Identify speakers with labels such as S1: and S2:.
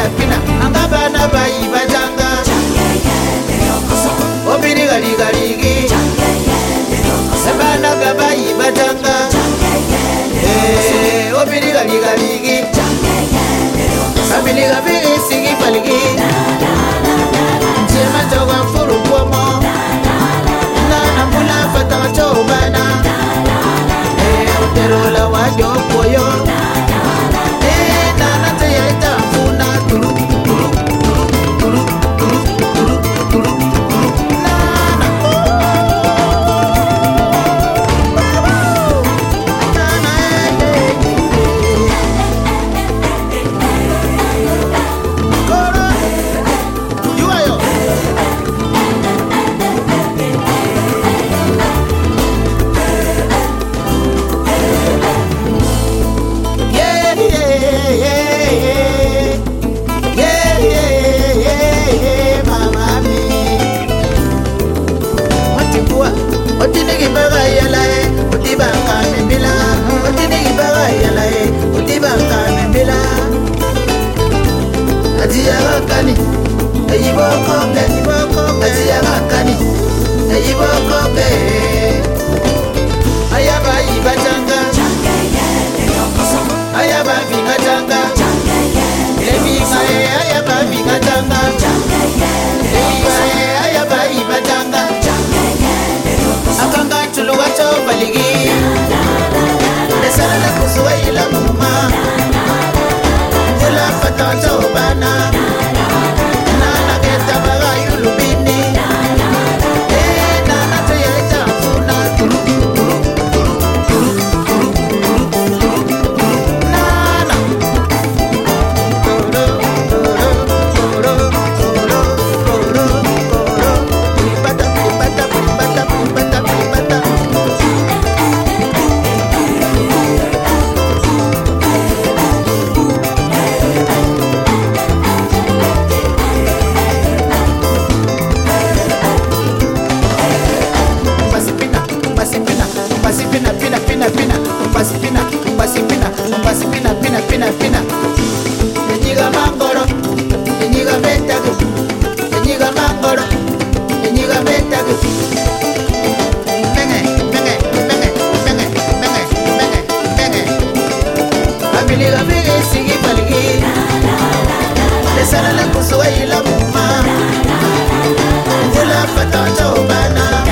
S1: pinna, pinna bọ́kọ́ bẹ̀ àti ẹ̀rọ àkànní ẹ̀yìn bẹ̀ ayaba yìí bá. pasi pina pina pina pina enyiga mangoro enyiga betagi enyiga mangoro enyiga la